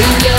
you